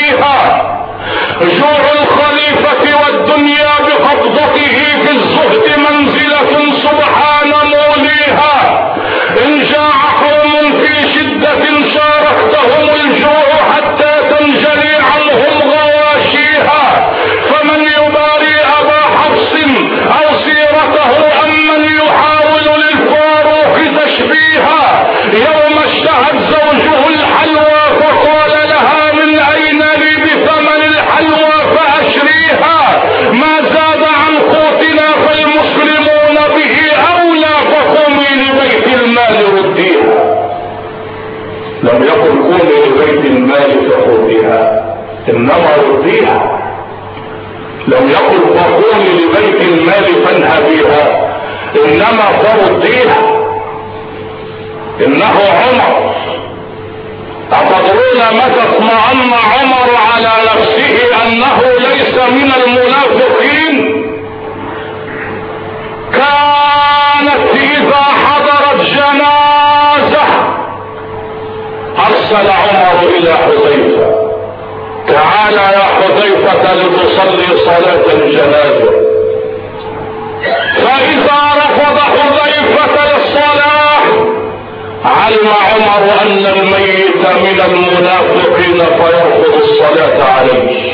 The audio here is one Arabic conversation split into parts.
فيها جوع الخليفة والدنيا بقبضته في الزهد منزلة سبحان موليها. إن جاع قوم في شدة شاركتهم الجوع حتى تنجلي عنهم غواشيها. فمن يباري أبا حفص أو سيرته أم إنما رديها لم يقل فقومي لبيت المال فانهبيها إنما فرديها إنه عمر. أتدرون متى اطمأن عمر على نفسه أنه ليس من المنافقين؟ حذيفة لتصلي صلاة الجنازة. فإذا رفض حذيفة للصلاة علم عمر أن الميت من المنافقين فيرفض الصلاة عليه.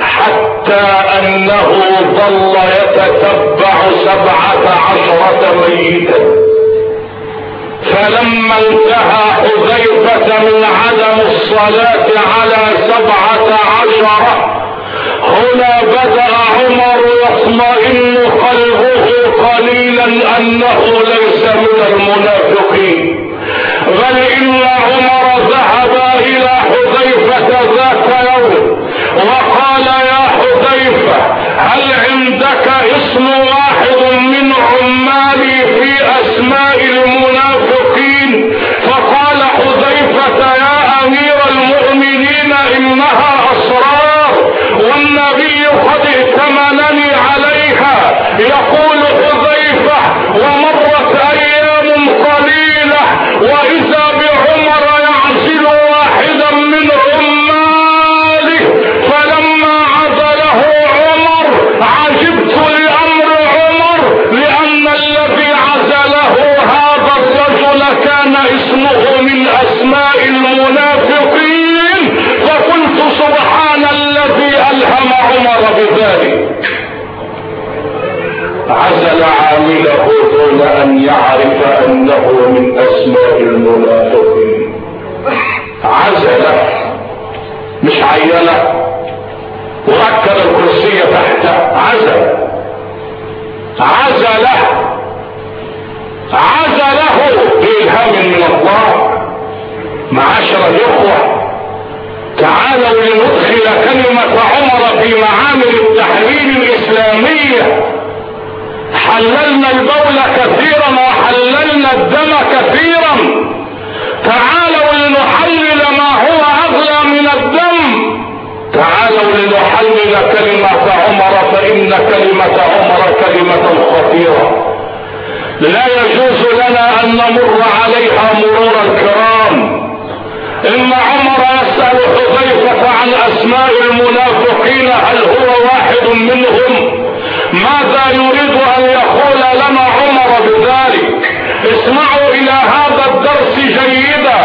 حتى أنه ظل يتتبع سبعة عشرة ميتا. فلما انتهى حذيفة من عدم الصلاة على سبعة عشرة هنا بدأ عمر يطمئن قلبه قليلا أنه ليس من المنافقين. بل إن عمر ذهب إلى حذيفة ذات يوم وقال يا يقول حذيفة ومرت أيام قليلة وإذا بعمر يعزل واحدا من عماله فلما عزله عمر عجبت لأمر عمر لأن الذي عزله هذا الرجل كان اسمه من أسماء المنافقين فقلت سبحان الذي ألهم عمر بذلك. عزل عامله دون أن يعرف أنه من أسماء المنافقين. عزله مش عينه وركب الكرسي تحته عزل عزله عزله بإلهام من الله. معاشر الإخوة. تعالوا لندخل كلمة عمر في معامل التحليل الإسلامية. حللنا البول كثيرا وحللنا الدم كثيرا. تعالوا لنحلل ما هو أغلى من الدم. تعالوا لنحلل كلمة عمر فإن كلمة عمر كلمة خطيرة. لا يجوز لنا أن نمر عليها مرور الكرام. إن عمر يسأل حذيفة عن أسماء المنافقين هل هو واحد منهم؟ ماذا يريد أن يقول لنا عمر بذلك؟ اسمعوا إلى هذا الدرس جيدا.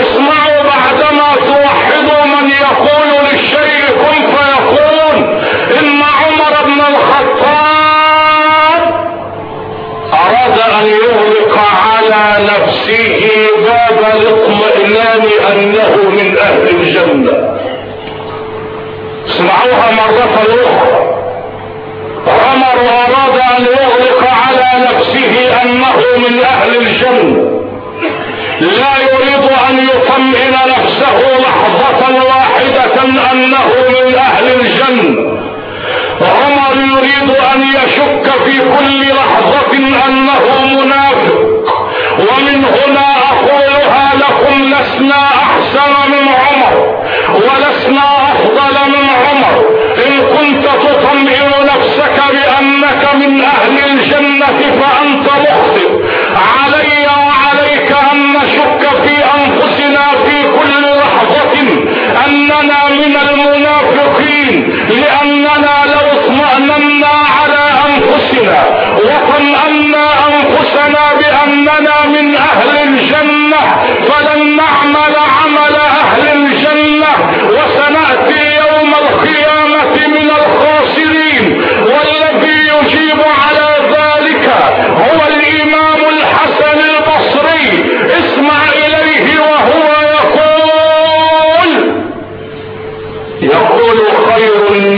اسمعوا بعدما توحدوا من يقول للشيء كن فيكون إن عمر بن الخطاب أراد أن يغلق على نفسه باب الاطمئنان أنه من أهل الجنة. اسمعوها مرة أخرى. عمر أراد أن يغلق على نفسه أنه من أهل الجنة لا يريد أن يطمئن نفسه لحظة واحدة أنه من أهل الجنة عمر يريد أن يشك في كل لحظة أنه منافق. ومن هنا أقولها لكم لسنا أحسن من عمر ولسنا تطمئن نفسك بأنك من أهل الجنة فأنت مخطئ. علي وعليك أن نشك في أنفسنا في كل لحظة أننا من المنافقين لأننا لو اطمأننا على أنفسنا وطمأنا أنفسنا بأننا من أهل الجنة فلن نعمل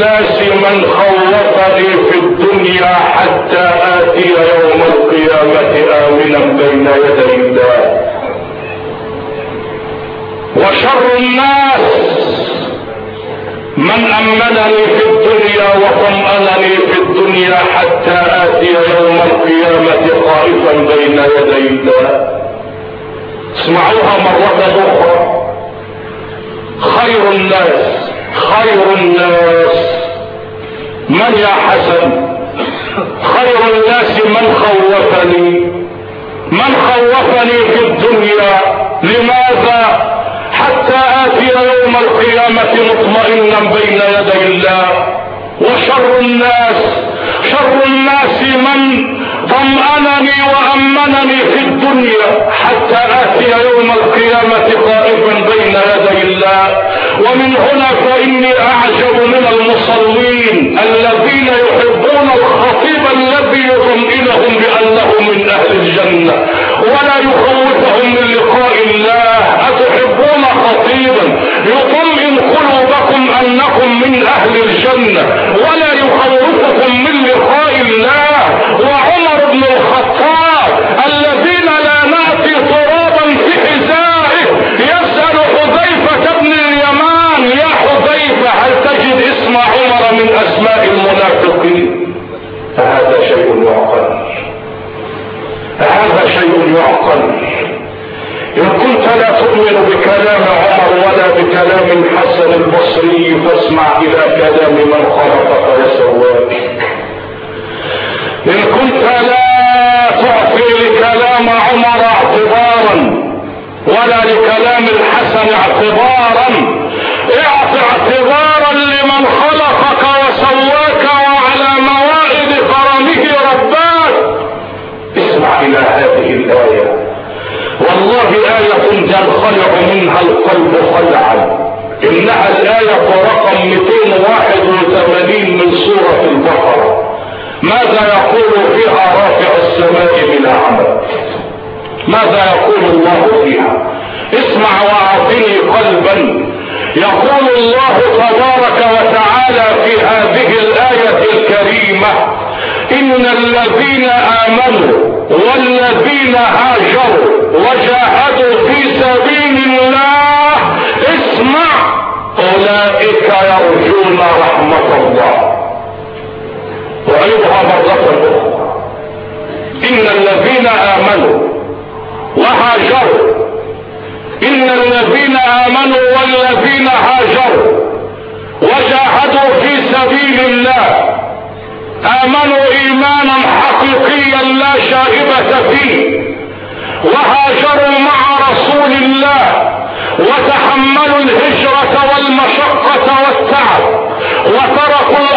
الناس من خوفني في الدنيا حتى آتي يوم القيامة آمنا بين يدي الله. وشر الناس من أمنني في الدنيا وطمأنني في الدنيا حتى آتي يوم القيامة خائفا بين يدي الله. اسمعوها مرة أخرى. خير الناس خير الناس. من يا حسن؟ خير الناس من خوفني. من خوفني في الدنيا. لماذا؟ حتى آتي يوم القيامة مطمئنا بين يدي الله. وشر الناس. شر الناس من طمأنني وأمنني في الدنيا. حتى آتي يوم القيامة خائفا بين يدي الله. ومن هنا فإني أعجب من المصلين الذين يحبون الخطيب الذي يطمئنهم بأنه من أهل الجنة. ولا يخوفهم من لقاء الله. أتحبون خطيبا يطمئن قلوبكم أنكم من أهل الجنة. ولا يخوفكم من لقاء الله. وعمر بن الخطاب الذين لا نأتي ترابا في حذائه يسأل حذيفة بن اليمان يا حذيفة هل تجد اسم عمر من أسماء المنافقين. فهذا شيء يعقل. هذا شيء يعقل. إن كنت لا تؤمن بكلام عمر ولا بكلام الحسن البصري فاسمع إلى كلام من خلقك وسواك إن كنت لا تعطي لكلام عمر اعتبارا ولا لكلام الحسن اعتبارا اعط اعتبارا لمن خلقك وسواك وعلى موائد كرمه رباك اسمع إلى هذه الآية. والله آية ينخلع منها القلب خلعا. إنها الآية رقم 281 من سورة البقرة. ماذا يقول فيها رافع السماء بلا عمل؟ ماذا يقول الله فيها؟ اسمع وأعطني قلبا يقول الله تبارك وتعالى في هذه الآية الكريمة إن الذين آمنوا والذين هاجروا وجاهدوا في سبيل الله اسمع أولئك يرجون رحمة الله. وأيضها مرة أخرى. إن الذين آمنوا وهاجروا إن الذين آمنوا والذين هاجروا وجاهدوا في سبيل الله. آمنوا إيمانا حقيقيا لا شائبة فيه. وهاجروا مع رسول الله. وتحملوا الهجرة والمشقة والتعب وتركوا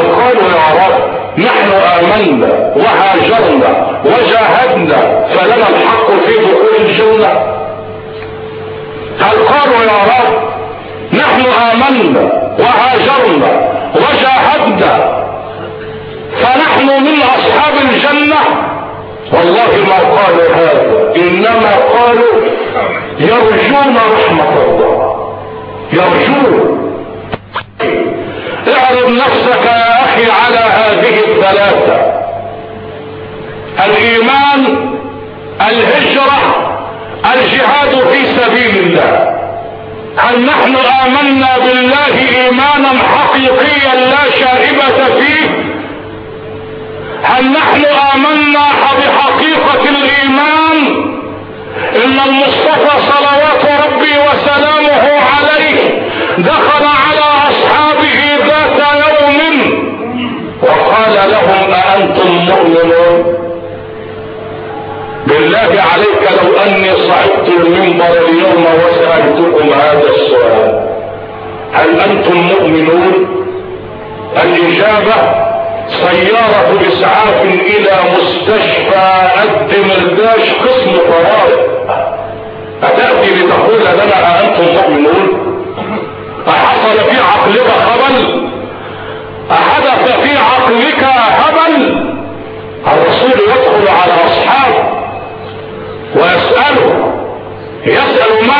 قالوا يا رب. نحن آمنا وهاجرنا وجاهدنا فلنا الحق في دخول الجنة. هل قالوا يا رب نحن آمنا وهاجرنا وجاهدنا فنحن من أصحاب الجنة. والله ما قالوا هذا إنما قالوا يرجون رحمة الله. يرجون. اعرض نفسك يا أخي على هذه الثلاثة. الإيمان الهجرة الجهاد في سبيل الله. هل نحن آمنا بالله إيمانا حقيقيا لا شائبة فيه؟ هل نحن آمنا بحقيقة الإيمان إن المصطفى صلوات ربي وسلامه عليه دخل على لهم أأنتم مؤمنون. بالله عليك لو أني صعدت المنبر اليوم وسألتكم هذا السؤال. هل أنتم مؤمنون؟ الإجابة سيارة إسعاف إلى مستشفى الدمرداش قسم طوارئ أتأتي لتقول لنا أأنتم مؤمنون؟ أحصل في عقلك خبل؟ أحدث في عقلك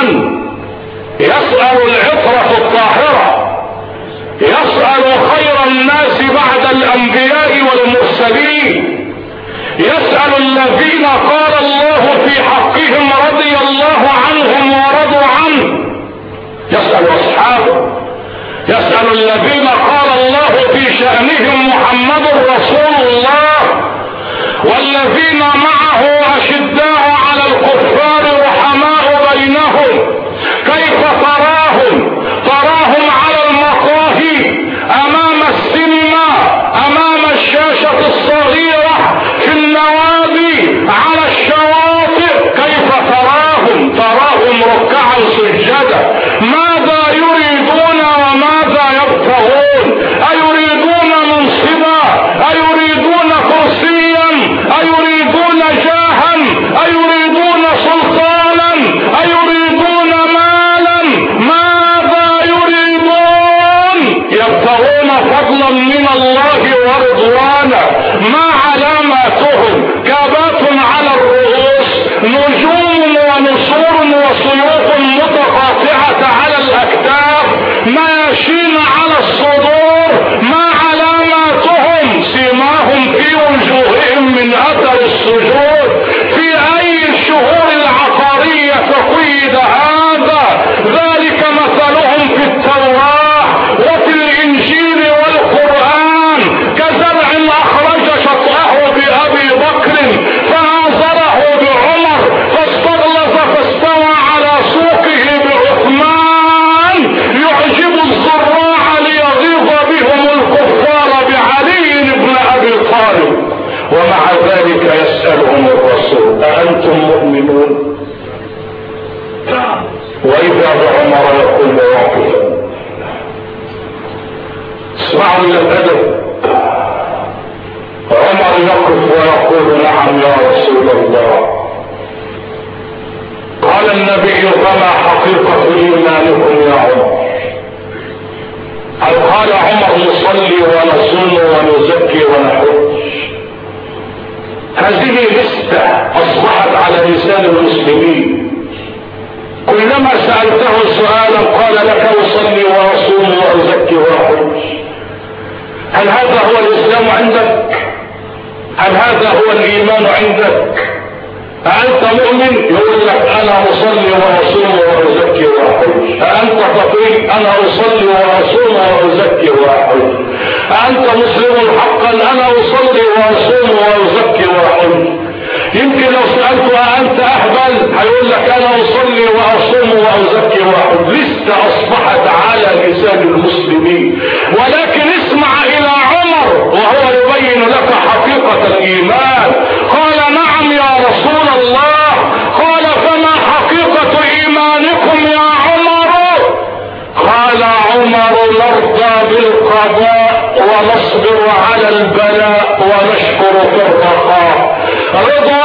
من يسأل العطرة الطاهرة يسأل خير الناس بعد الأنبياء والمرسلين يسأل الذين قال الله في حقهم رضي الله عنهم ورضوا عنه. يسأل أصحابه يسأل الذين قال الله في شأنهم محمد رسول الله والذين معه أشداء على الكفار Yahoo! الله ورضوانا ما علاماتهم؟ وإذا بعمر يقول واقفا اسمعوا إلى الأدب. عمر يقف ويقول نعم يا رسول الله. قال النبي فما حقيقة إيمانكم يا عمر؟ هل قال عمر نصلي ونصوم ونزكي ونحج؟ هذه لستة أصبحت على لسان المسلمين. كلما سألته سؤالا قال لك أصلي وأصوم وأزكي وأحج هل هذا هو الإسلام عندك؟ هل هذا هو الإيمان عندك؟ أأنت مؤمن؟ يقول لك أنا أصلي وأصوم وأزكي وأحج أأنت فقير؟ أنا أصلي وأصوم وأزكي وأحج أأنت مسلم حقا؟ أنا أصلي وأصوم وأزكي وأحج يمكن لو سألته أنت أهبل هيقول لك أنا أصلي وأصوم وأزكي وأحج لسه أصبحت على لسان المسلمين. ولكن اسمع إلى عمر وهو يبين لك حقيقة الإيمان. قال نعم يا رسول الله. قال فما حقيقة إيمانكم يا عمر؟ قال عمر نرضى بالقضاء ونصبر على البلاء ونشكر في الرخاء. رضا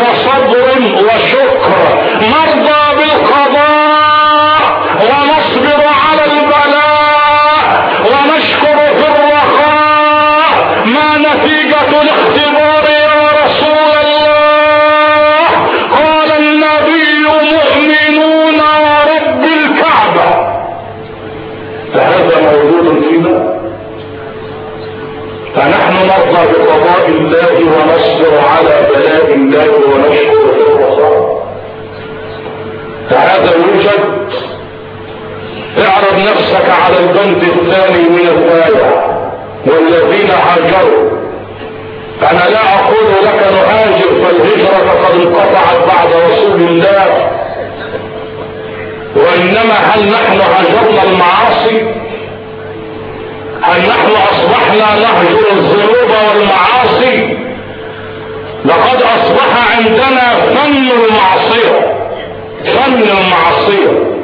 وصبر وشكر نرضى بالقضاء ونصبر على البلاء ونشكر في الرخاء ما نتيجة الاختبار يا رسول الله؟ قال النبي مؤمنون ورب الكعبة. فهذا موجود فينا؟ فنحن نرضى بقضاء الله ونصبر على بلاء الله ونشكر الرخاء فهذا يوجد اعرض نفسك على البند الثاني من الآية. والذين هاجروا. أنا لا أقول لك نهاجر فالهجرة قد انقطعت بعد رسول الله. وإنما هل نحن هجرنا المعاصي؟ هل نحن أصبحنا نهجر الذنوب والمعاصي؟ لقد أصبح عندنا فن المعصية. فن المعصية.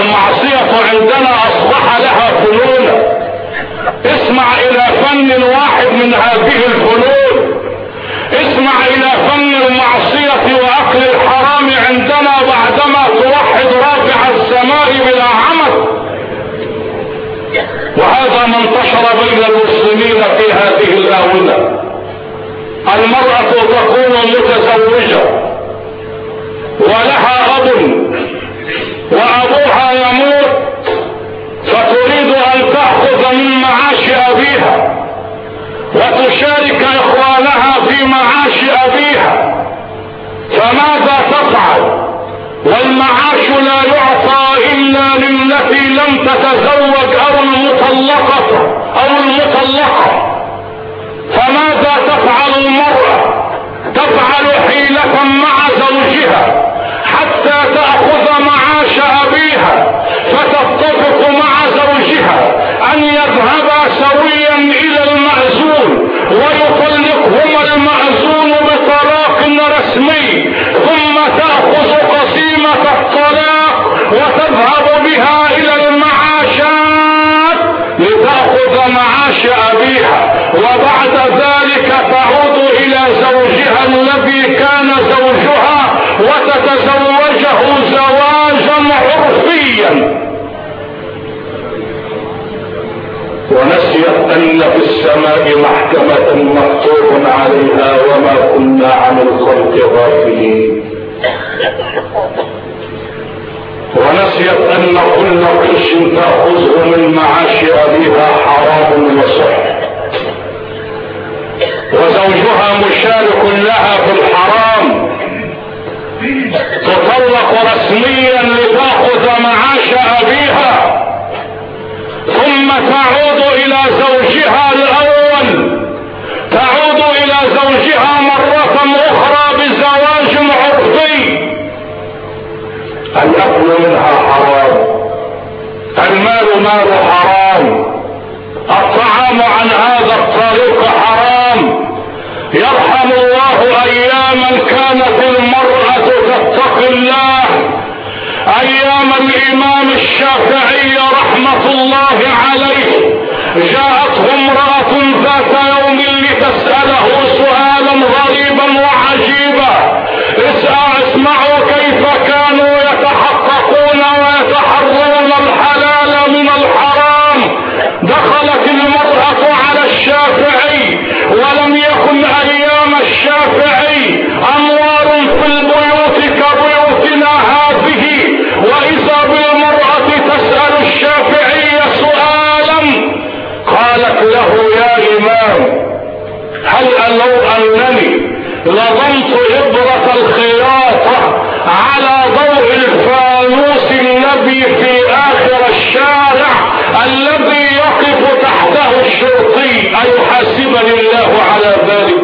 المعصية عندنا أصبح لها فنون. اسمع إلى فن واحد من هذه الفنون. اسمع إلى فن المعصية وأكل الحرام عندنا بعدما توحد رافع السماء بلا عمد. وهذا ما انتشر بين المسلمين في هذه الآونة. المرأة تكون متزوجة ولها أب وأبوها يموت فتريد أن تأخذ من معاش أبيها وتشارك إخوانها في معاش أبيها. فماذا تفعل؟ والمعاش لا يعطى إلا للتي لم تتزوج أو المطلقة أو المطلقة. فماذا تفعل المرأة؟ تفعل حيلة مع زوجها حتى تأخذ معاش أبيها فتتفق مع زوجها أن يذهبا سويا إلى المأذون ويطلقهما المأذون بطلاق رسمي ثم تأخذ قسيمة الطلاق وتذهب بها إلى المعاشات لتأخذ معاش أبيها وبعد ذلك تعود إلى زوجها الذي كان زوجها وتتزوجه زواجا عرفيا. ونسيت أن في السماء محكمة مكتوب عليها وما كنا عن الخلق غافلين. ونسيت أن كل قرش تأخذه من معاش أبيها حرام وصح. وزوجها مشارك لها في الحرام. تطلق رسميا لتأخذ معاش أبيها. ثم تعود إلى زوجها الأول. تعود إلى زوجها مرة أخرى بزواج عرفي الاكل منها حرام. المال مال حرام. الطعام عن هذا الطريق حرام. يرحم الله أياما كانت المرأة تتقي الله. أيام الإمام الشافعي رحمة الله عليه جاءته امرأة ذات يوم لتسأله سؤالا غريبا وعجيبا اسمعوا هل لو أنني لضمت إبرة الخياطة على ضوء الفانوس الذي في آخر الشارع الذي يقف تحته الشرطي أيحاسبني الله على ذلك؟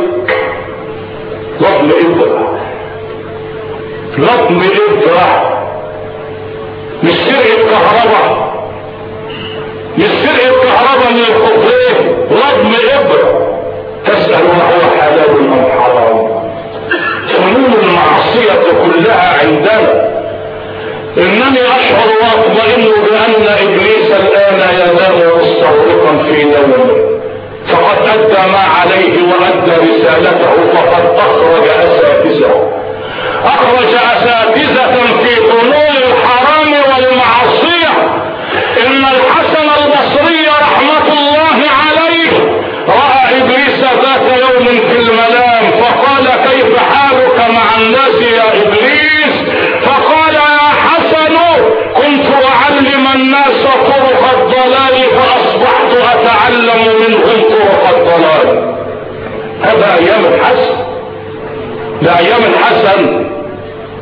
لطم إبرة. لطم إبرة. مش سرقة كهرباء مش سرقة كهرباء من القطرين لطم إبرة. تسأل وهو حلال ام حرام فنون المعصية كلها عندنا. إنني اشعر وأطمئن بأن إبليس الآن ينام مستغرقا في نومه. فقد أدى ما عليه وأدى رسالته فقد أخرج أساتذة. أخرج أساتذة في فاصبحت اتعلم منهم طرق الضلال. هذا أيام الحسن. ده أيام الحسن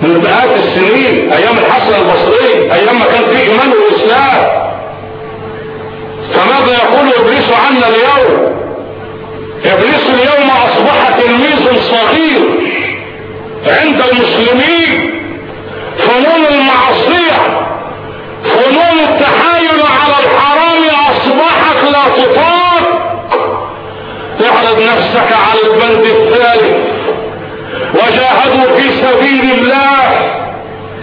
من مئات السنين. أيام الحسن البصري. أيام ما كان فيه إيمان والاسلام فماذا يقول إبليس عنا اليوم؟ إبليس اليوم اصبح تلميذ صغير عند المسلمين. فنون المعصية فنون التحايل على الحرام اصبحت لا تطاق اعرض نفسك على البند الثالث وجاهدوا في سبيل الله.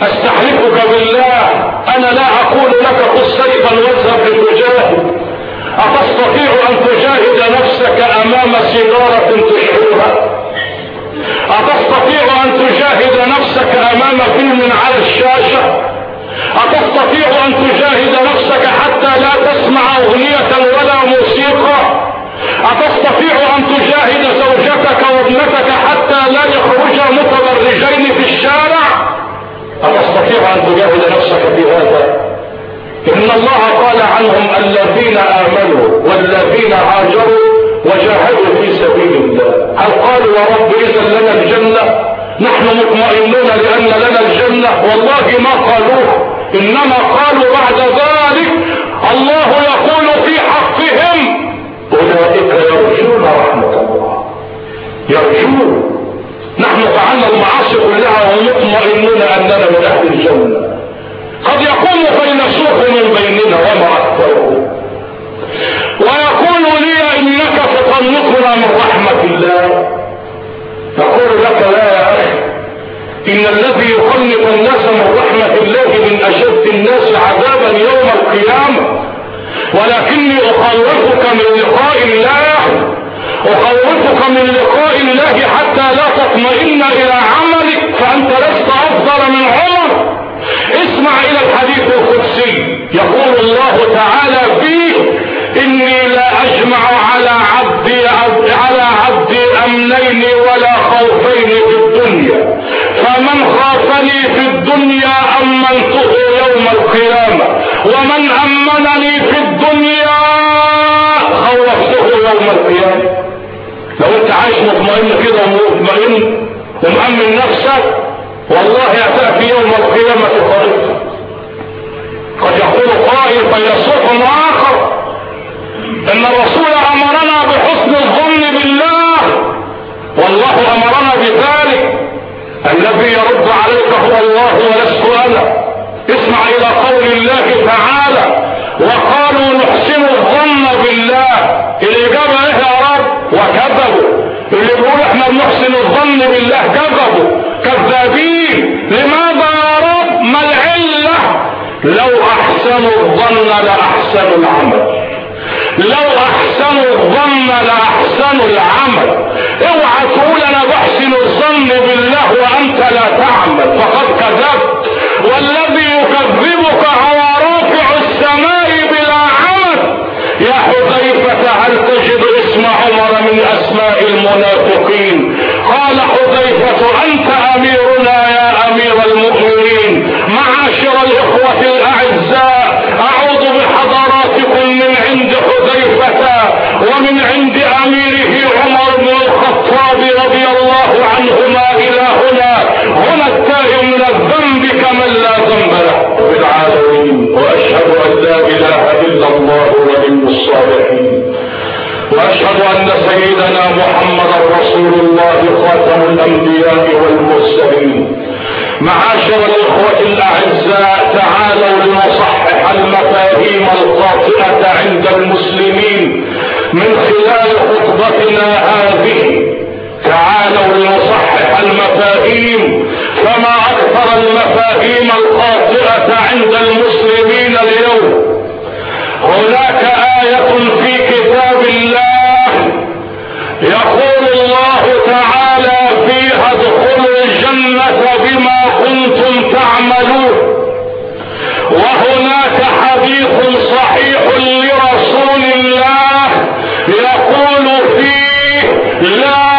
أستحلفك بالله. أنا لا أقول لك خذ سيفا واذهب لتجاهد أتستطيع أن تجاهد نفسك أمام سيجارة تشعرها أتستطيع أن تجاهد نفسك أمام فيلم على الشاشة؟ أتستطيع أن تجاهد نفسك حتى لا تسمع أغنية ولا موسيقى؟ أتستطيع أن تجاهد زوجتك وابنتك حتى لا يخرجا متبرجين في الشارع؟ أتستطيع أن تجاهد نفسك في هذا؟ إن الله قال عنهم الذين آمنوا والذين هاجروا وجاهدوا في سبيل الله. هل قالوا يا رب إذا لنا الجنة؟ نحن مطمئنون لأن لنا الجنة. والله ما قالوه. إنما قالوا بعد ذلك الله يقول يرجون رحمة الله. يرجون نحن فعلنا المعاصي كلها ومطمئنون أننا من أهل الجنة. قد يكون بين سوق من بيننا وما أكثره ويقول لي إنك تطلقنا من رحمة الله. يقول لك لا يا أخي إن الذي يخلق الناس من رحمة الله من أشد الناس عذابا يوم القيامة. ولكني أخوفك من لقاء الله أخوفك من لقاء الله حتى لا تطمئن إلى عملك فأنت لست أفضل من عمر. اسمع إلى الحديث القدسي. يقول الله تعالى فيه إني لا أجمع على عبدي على عبدي أمنين ولا خوفين في الدنيا. فمن خافني في الدنيا أمنته يوم القيامة؟ ومن أمنني في الدنيا خوفته يوم القيامة. لو انت عايش مطمئن كده ومطمئن ومأمن نفسك والله يأتي يوم القيامة طريق. قد يقول قائل فيصح آخر إن الرسول أمرنا بحسن الظن بالله والله أمرنا بذلك. الذي يرد عليك هو الله ولست أنا. اسمع إلى قول الله تعالى وقالوا نحسن الظن بالله. الإجابة إيه يا رب وكذبوا اللي بنحسن الظن بالله كذبوا. كذابين. لماذا يا رب؟ ما العلة؟ لو أحسنوا الظن لأحسنوا العمل. لو أحسنوا الظن لأحسنوا العمل. اوعى تقول أنا بحسن الظن بالله وأنت لا تعمل. فقد كذبت. والذي يكذبك هو رافع السماء بلا عمل. يا حذيفة هل تجد اسم عمر من أسماء المنافقين. قال حذيفة أنت أميرنا يا أمير المؤمنين. معاشر الإخوة الأعزاء أعوذ بحضراتكم من عند حذيفة ومن عند أميره عمر بن الخطاب رضي الله عنهما إلى هنا. هنا التائب من الذنب كمن لا ذنب له. في العالمين وأشهد أن لا إله إلا الله ولي الصالحين وأشهد أن سيدنا محمدا رسول الله خاتم الأنبياء والمرسلين. معاشر الإخوة الأعزاء تعالوا لنصحح المفاهيم الخاطئة عند المسلمين من خلال خطبتنا هذه. تعالوا لنصحح المفاهيم فما أكثر المفاهيم الخاطئة عند المسلمين اليوم. هناك آية في كتاب الله يقول الله تعالى فيها ادخلوا الجنة بما كنتم تعملون. وهناك حديث صحيح لرسول الله يقول فيه لا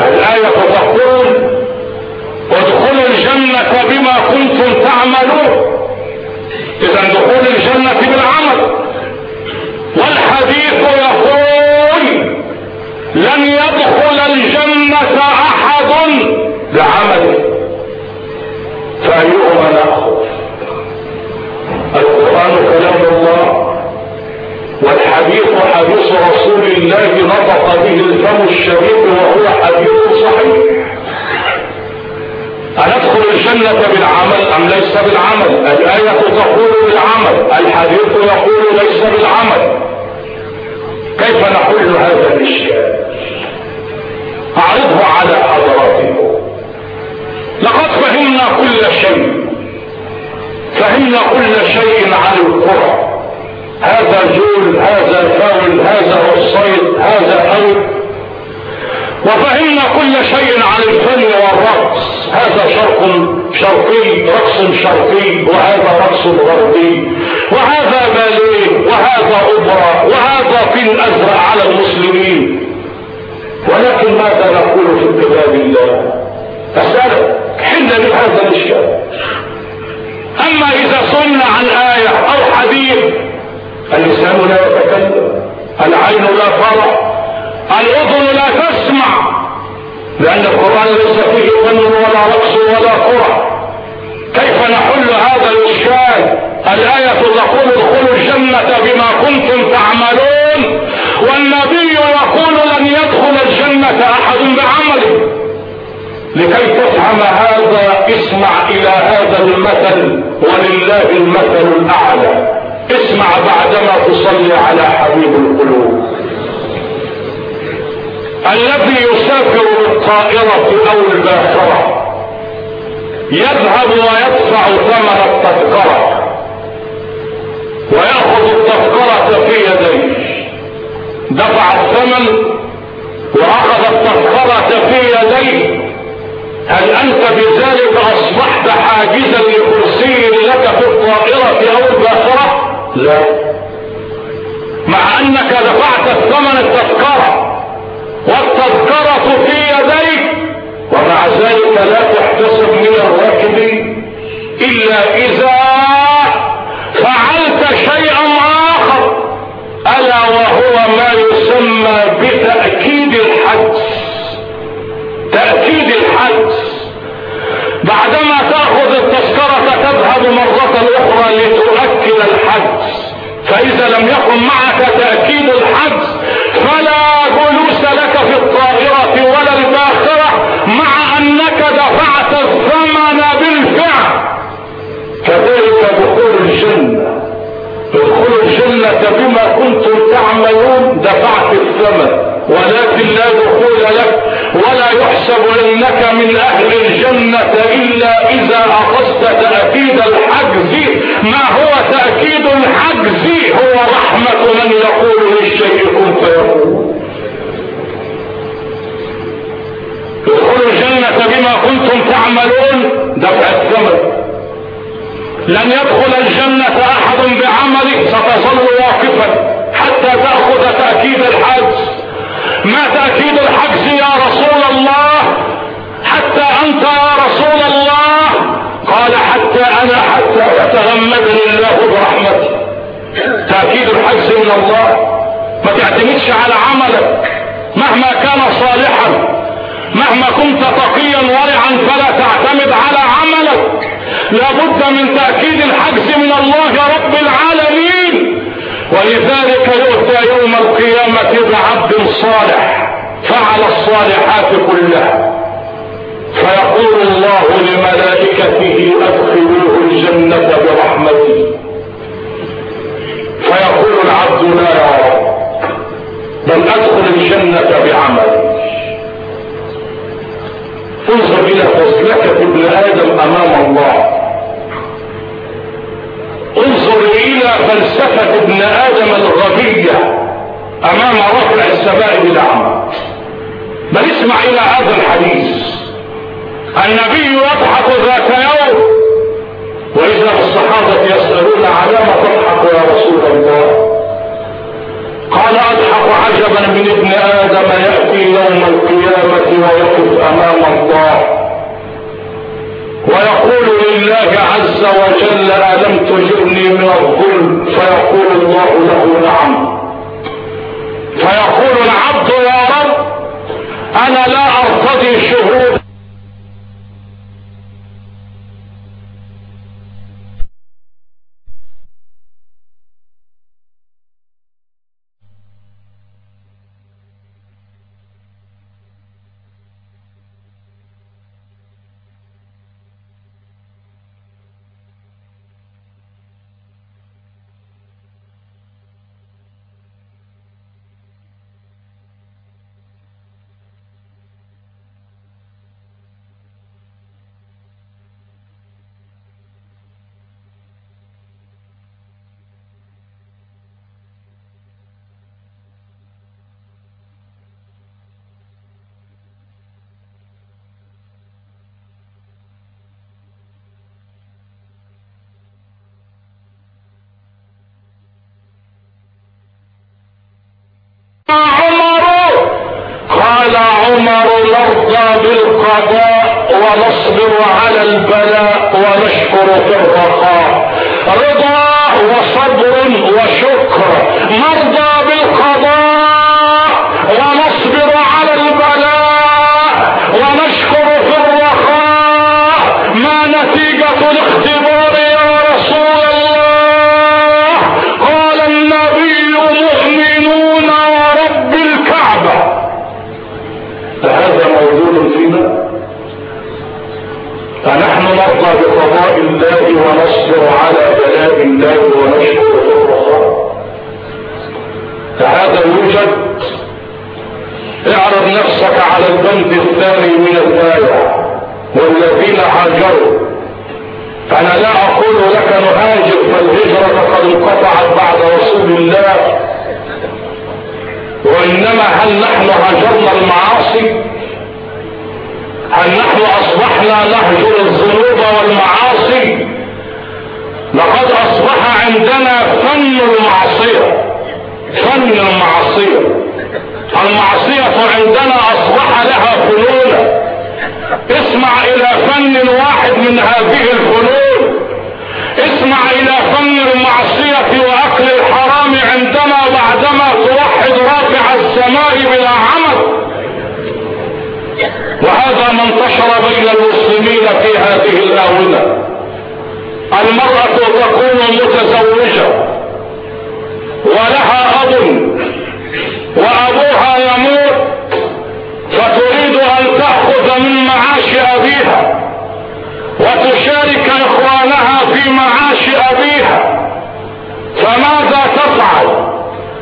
الآية تقول وادخلوا الجنة بما كنتم تعملون. إذا دخول الجنة بالعمل. والحديث يقول لن يدخل الجنة أحد بعمله فأيهما ناخذ القرآن كلام الله. والحديث حديث رسول الله نطق به الفم الشريف وهو حديث صحيح. أندخل الجنة بالعمل أم ليس بالعمل؟ الآية تقول بالعمل الحديث يقول ليس بالعمل. كيف نحل هذا الإشكال أعرضه على حضراتكم. لقد فهمنا كل شيء. فهمنا كل شيء عن القرى. هذا جول هذا فاول هذا الصيد هذا حول وفهمنا كل شيء عن الفن والرقص. هذا شرق شرقي رقص شرقي وهذا رقص غربي. وهذا باليه وهذا أوبرا وهذا فيل ازرق على المسلمين. ولكن ماذا نقول في كتاب الله؟ أسألك حل هذا الإشكال. أما إذا صلنا عن آية أو حديث اللسان لا يتكلم العين لا ترى الأذن لا تسمع لأن القرآن ليس فيه ظن ولا رقص ولا قرى. كيف نحل هذا الإشكال؟ الآية تقول ادخلوا الجنة بما كنتم تعملون والنبي يقول لن يدخل الجنة أحد بعمله. لكي تفهم هذا اسمع إلى هذا المثل ولله المثل الأعلى. اسمع بعدما تصلي على حبيب القلوب. الذي يسافر بالطائرة أو الباخرة يذهب ويدفع ثمن التذكرة ويأخذ التذكرة في يديه. دفع الثمن وأخذ التذكرة في يديه. هل أنت بذلك أصبحت حاجزا لكرسي لك في الطائرة أو الباخرة؟ لا. مع أنك دفعت الثمن التذكرة والتذكرة في يديك ومع ذلك لا تحتسب من الراكب إلا إذا فعلت شيئا آخر ألا وهو ما يسمى بتأكيد الحدس. تأكيد الحدس. بعدما تأخذ التذكرة تذهب مرة أخرى لتؤكد الحدس فإذا لم يكن معك تأكيد الحدس فلا جلوس لك في الطائرة ولا الباخرة مع أنك دفعت الثمن بالفعل. كذلك دخول الجنة. ادخلوا الجنة بما كنتم تعملون دفعت الثمن. ولكن لا دخول لك ولا يحسب انك من أهل الجنة إلا إذا أخذت تأكيد الحجز. ما هو تأكيد الحجز؟ هو رحمة من يقول للشيء كن فيقول. ادخلوا الجنة بما كنتم تعملون. دفع الثمن. لن يدخل الجنة أحد بعمله. ستظل واقفا حتى تأخذ تأكيد الحجز. ما تأكيد الحجز يا رسول الله؟ حتى أنت يا رسول الله؟ قال حتى أنا حتى يتغمدني الله برحمته تأكيد الحجز من الله. ما تعتمدش على عملك. مهما كان صالحا مهما كنت تقيا ورعا فلا تعتمد على عملك. لابد من تأكيد الحجز من الله رب العالمين. ولذلك يؤتى يوم القيامة بعبد صالح. فعل الصالحات كلها. فيقول الله لملائكته أدخلوه الجنة برحمتي فيقول العبد لا يا رب بل أدخل الجنة بعملي انظر إلى فزلكة ابن آدم أمام الله. انظر إلى فلسفة ابن آدم الغبية أمام رفع السماء بالاعمى بل اسمع إلى هذا الحديث. النبي يضحك ذات يوم وإذا الصحابة يسألون على ما تضحك يا رسول الله؟ قال أضحك عجبا من ابن آدم يأتي يوم القيامة ويقف أمام الله ويقول لله عز وجل ألم تجرني من الظلم؟ فيقول الله له نعم. فيقول العبد يا رب أنا لا أرتضي بالقضاء ونصبر على البلاء ونشكر في والذين هاجروا. فأنا لا أقول لك نهاجر فالهجرة قد انقطعت بعد رسول الله. وإنما هل نحن هاجرنا المعاصي؟ هل نحن أصبحنا نهجر الذنوب والمعاصي؟ لقد أصبح عندنا فن المعصية فن المعصية المعصية عندنا أصبح لها فنون. اسمع إلى فن واحد من هذه الفنون. اسمع إلى فن المعصية وأكل الحرام عندنا بعدما توحد رافع السماء بلا عمل وهذا ما انتشر بين المسلمين في هذه الآونة. المرأة تكون متزوجة ولها أب وأبوها يموت فتريد وتشارك إخوانها في معاش أبيها. فماذا تفعل؟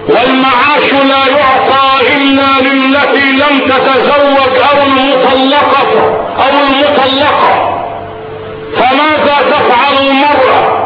والمعاش لا يعطى إلا للتي لم تتزوج أو المطلقة أو المطلقة. فماذا تفعل المرأة؟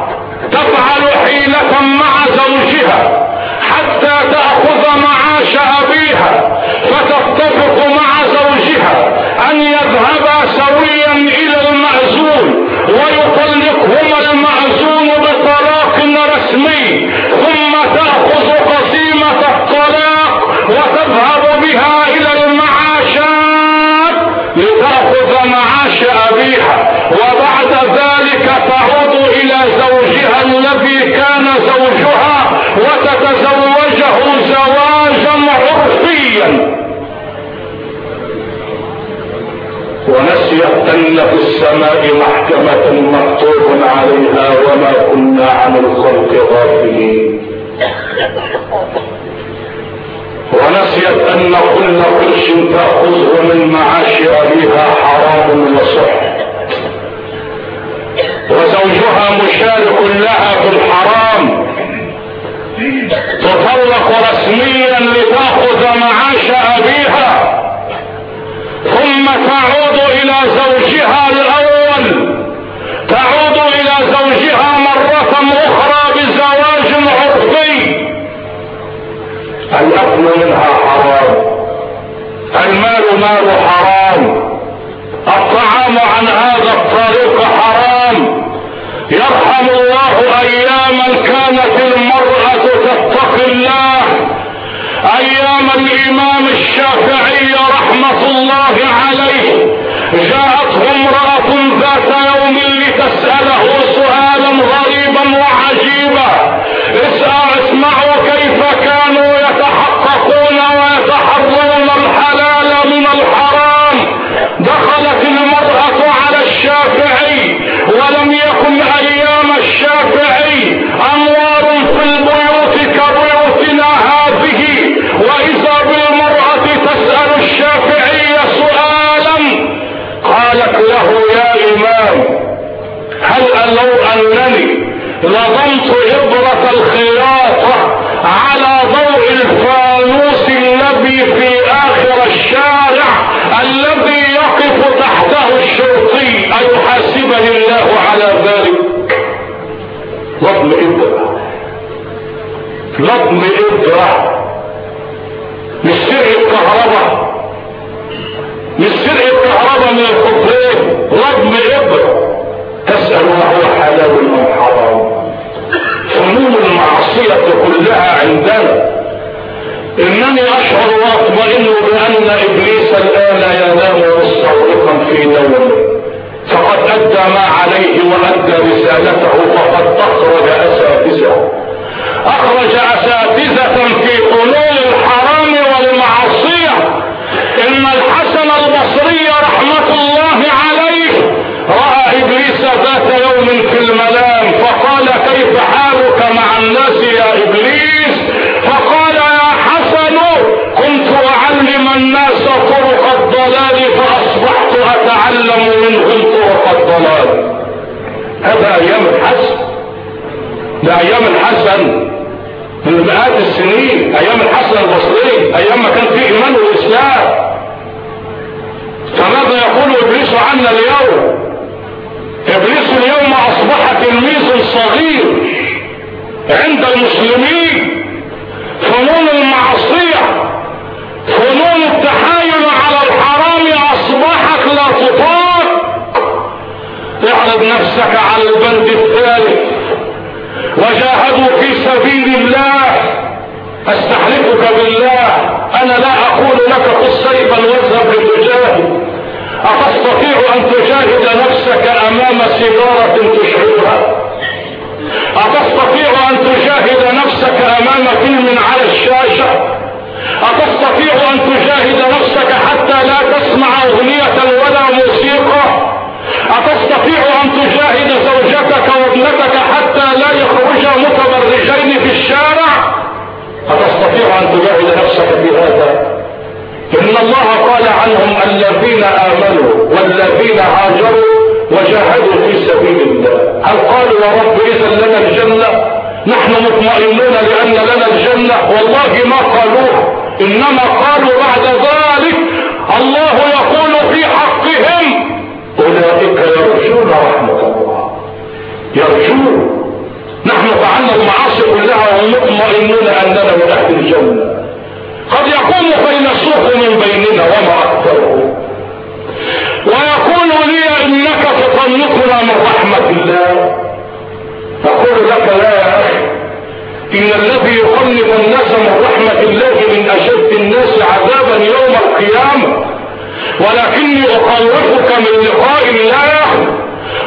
تفعل حيلة مع زوجها حتى تأخذ معاش أبيها فتتفق مع زوجها. أن يذهبا سويا إلى المأذون ويطلقهما المأذون بطلاق رسمي ثم تأخذ قسيمة الطلاق وتذهب بها إلى المعاشات لتأخذ معاش أبيها وبعد ذلك تعود إلى زوجها الذي كان زوجها وتتزوجه زواجا عرفيا. ونسيت في السماء محكمة مكتوب عليها وما كنا عن الخلق غافلين. ونسيت أن كل قرش تأخذه من معاش أبيها حرام وصح. وزوجها مشارك لها في الحرام. تطلق رسميا لتأخذ معاش أبيها تعود إلى زوجها الأول. تعود إلى زوجها مرة أخرى بزواج عرفي الأكل منها حرام. المال مال حرام. الطعام عن هذا الطريق حرام. يرحم الله أياما كانت المرأة تتقي الله. أيام الإمام الشافعي رحمة الله عليه جاءته امرأة ذات يوم لتسأله سؤالا غريبا وعجيبا اسمعوا كيف كانوا يتحققون ويتحرون الحلال من الحرام. دخلت المرأة على الشافعي ولم يكن أيام الشافعي انوار واذا بالمرأة تسأل الشافعي سؤالا. قالت له يا إمام هل لو أنني لضمت إبرة الخياطة على ضوء الفانوس الذي في آخر الشارع الذي يقف تحته الشرطي؟ أيحاسبني الله على ذلك؟ لضم إبرة. لضم إبرة. مش سرق الكهرباء مش سرق الكهرباء من القطرين لضم ابرة تسأل ما هو حلال ام حرام. فنون المعصية كلها عندنا. إنني أشعر وأطمئن بأن إبليس الآن ينام مستغرقا في نومه فقد أدى ما عليه وأدى رسالته فقد أخرج أساتذة. أخرج أساتذة في أيام الحسن من مئات السنين أيام الحسن البصري أيام ما كان فيه إيمان والإسلام. فماذا يقول إبليس عنا اليوم؟ إبليس اليوم أصبح تلميذ صغير عند المسلمين. فنون المعصية فنون التحايل على الحرام أصبحت لا تطاق. اعرض نفسك على البند وجاهدوا في سبيل الله. أستحلفك بالله. أنا لا أقول لك خذ سيفا واذهب لتجاهد أتستطيع أن تجاهد نفسك أمام سيجارة تشعرها؟ أتستطيع أن تجاهد نفسك أمام فيلم على الشاشة؟ أتستطيع أن تجاهد نفسك حتى لا تسمع أغنية ولا موسيقى؟ أتستطيع أن تجاهد زوجتك وابنتك حتى لا يخرجا متبرجين في الشارع؟ أتستطيع أن تجاهد نفسك في هذا؟ إن الله قال عنهم الذين آمنوا والذين هاجروا وجاهدوا في سبيل الله. هل قالوا يا رب إذا لنا الجنة؟ نحن مطمئنون لأن لنا الجنة. والله ما قالوه. إنما قالوا بعد ذلك الله يقول في حقهم أولئك يرجون رحمة الله. يرجون. نحن فعلنا المعاصي كلها ومطمئنون أننا من أهل الجنة. قد يقوم فيلسوف من بيننا وما أكثره ويقول لي إنك تطلقنا من رحمة الله. أقول لك لا يا أخي. إن الذي يخلف الناس من رحمة الله من أشد الناس عذابا يوم القيامة. ولكني أخوفك من لقاء الله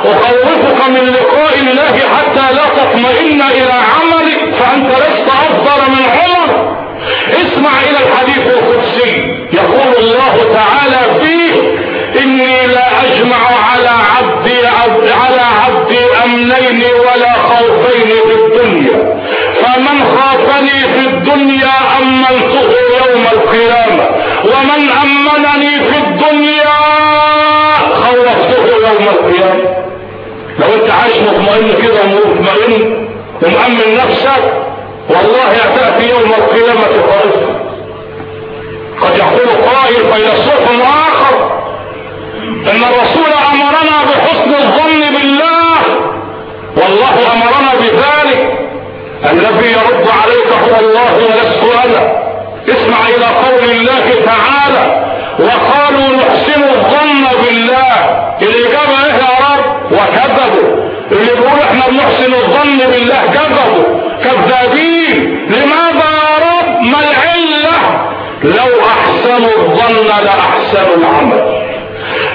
أخوفك من لقاء الله حتى لا تطمئن إلى عملك فأنت لست أفضل من عمر. اسمع إلى الحديث القدسي. يقول الله تعالى فيه إني لا أجمع على عبدي على عبدي أمنين ولا خوفين في الدنيا. فمن خافني في الدنيا أمنته يوم القيامة. ومن أمنني في الدنيا خوفته يوم القيامة. لو أنت عايش مطمئن كده ومطمئن ومأمن نفسك والله هتأتي يوم القيامة خائفا قد يقول قائل فيلسوف آخر إن الرسول أمرنا بحسن الظن بالله والله أمرنا بذلك. الذي يرد عليك هو الله ولست أنا. اسمع إلى قول الله تعالى وقالوا نحسن الظن بالله. الاجابه إيه يا رب وكذبوا. اللي بيقول إحنا بنحسن الظن بالله كذبوا. كذابين. لماذا يا رب؟ ما العلة؟ لو أحسنوا الظن لاحسنوا العمل.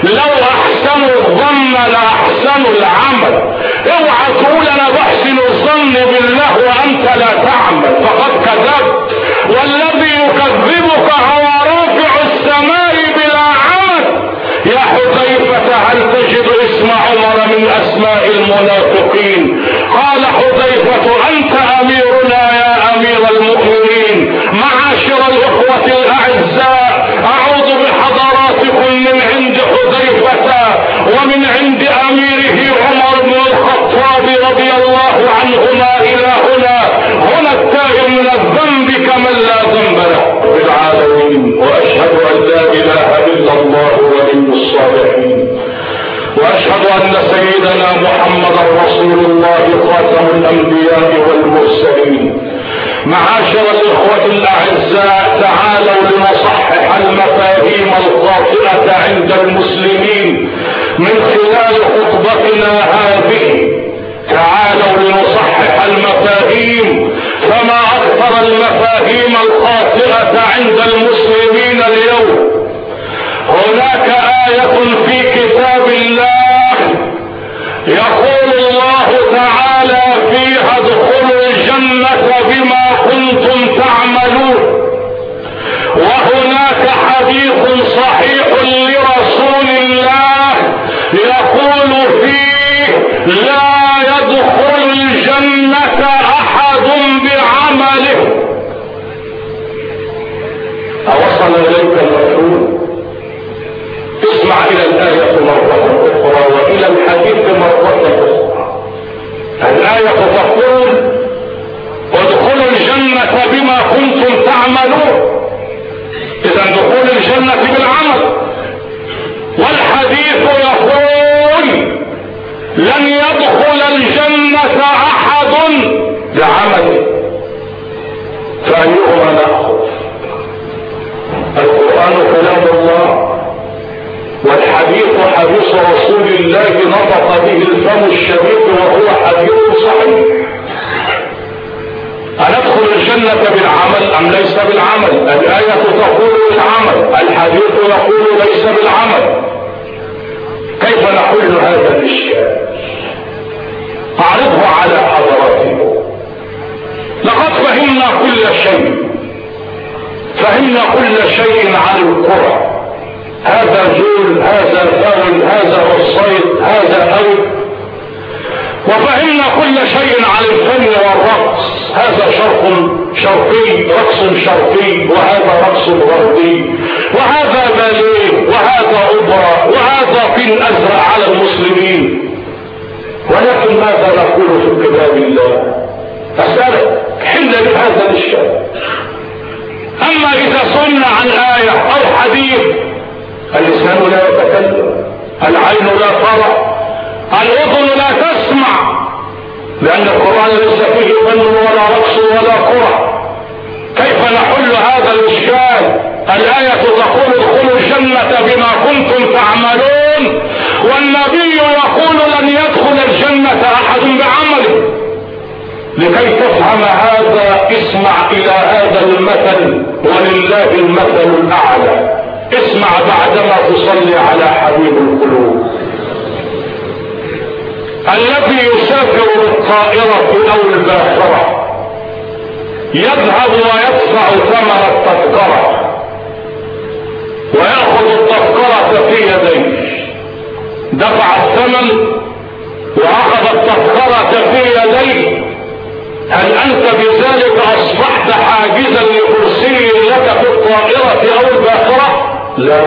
لو أحسنوا الظن لاحسنوا العمل. اوعى تقول أنا بحسن الظن بالله وأنت لا تعمل. فقد كذبت. والذي يكذبك هو رافع السماء بلا عمل يا حذيفة هل تجد اسم عمر من أسماء المنافقين؟ قال حذيفة أنت أميرنا يا أمير المؤمنين. معاشر الإخوة الأعزاء أعوذ بحضراتكم من عند حذيفة ومن عند أميره عمر بن الخطاب رضي الله عنهما إلى هنا. هنا التائب واشهد ان سيدنا محمدا رسول الله خاتم الأنبياء والمرسلين. معاشر الاخوة الأعزاء تعالوا لنصحح المفاهيم الخاطئة عند المسلمين من خلال خطبتنا هذه. تعالوا لنصحح المفاهيم فما أكثر المفاهيم الخاطئة عند المسلمين اليوم. هناك آية في كتاب الله يقول الله تعالى فيها ادخلوا الجنة بما كنتم تعملون. وهناك حديث صحيح لرسول الله يقول فيه لا يدخل الجنة أحد بعمله. أوصل إليك مرة أخرى وإلى الحديث مرة أخرى الآية تقول ادخلوا الجنة بما كنتم تعملون إذا دخول الجنة بالعمل والحديث يقول لن يدخل الجنة أحد بعمله فأيهما لا نأخذ القرآن كلام الله حديث رسول الله نطق به الفم الشريف وهو حديث صحيح. أندخل الجنة بالعمل أم ليس بالعمل؟ الآية تقول بالعمل الحديث يقول ليس بالعمل. كيف نحل هذا الإشكال؟ أعرضه على حضراتكم لقد فهمنا كل شيء. فهمنا كل شيء عن القرى. هذا جول هذا فاول هذا الصيد هذا أول وفهمنا كل شيء عن الفن والرقص هذا شرق شرقي رقص شرقي وهذا رقص غربي وهذا باليه وهذا اوبرا وهذا فيل ازرق على المسلمين. ولكن ماذا نقول في كتاب الله؟ أسألك حل لهذا الشيء. أما إذا صلنا عن آية أو حديث اللسان لا يتكلم العين لا ترى الأذن لا تسمع لأن القرآن ليس فيه فن ولا رقص ولا قرى كيف نحل هذا الإشكال؟ الآية تقول ادخلوا الجنة بما كنتم تعملون والنبي يقول لن يدخل الجنة أحد بعمله. لكي تفهم هذا اسمع إلى هذا المثل ولله المثل الأعلى. اسمع بعدما تصلي على حبيب القلوب. الذي يسافر بالطائرة أو الباخرة يذهب ويدفع ثمن التذكرة ويأخذ التذكرة في يديه. دفع الثمن وأخذ التذكرة في يديه. هل أنت بذلك أصبحت حاجزا لكرسي لك في الطائرة أو الباخرة؟ لا.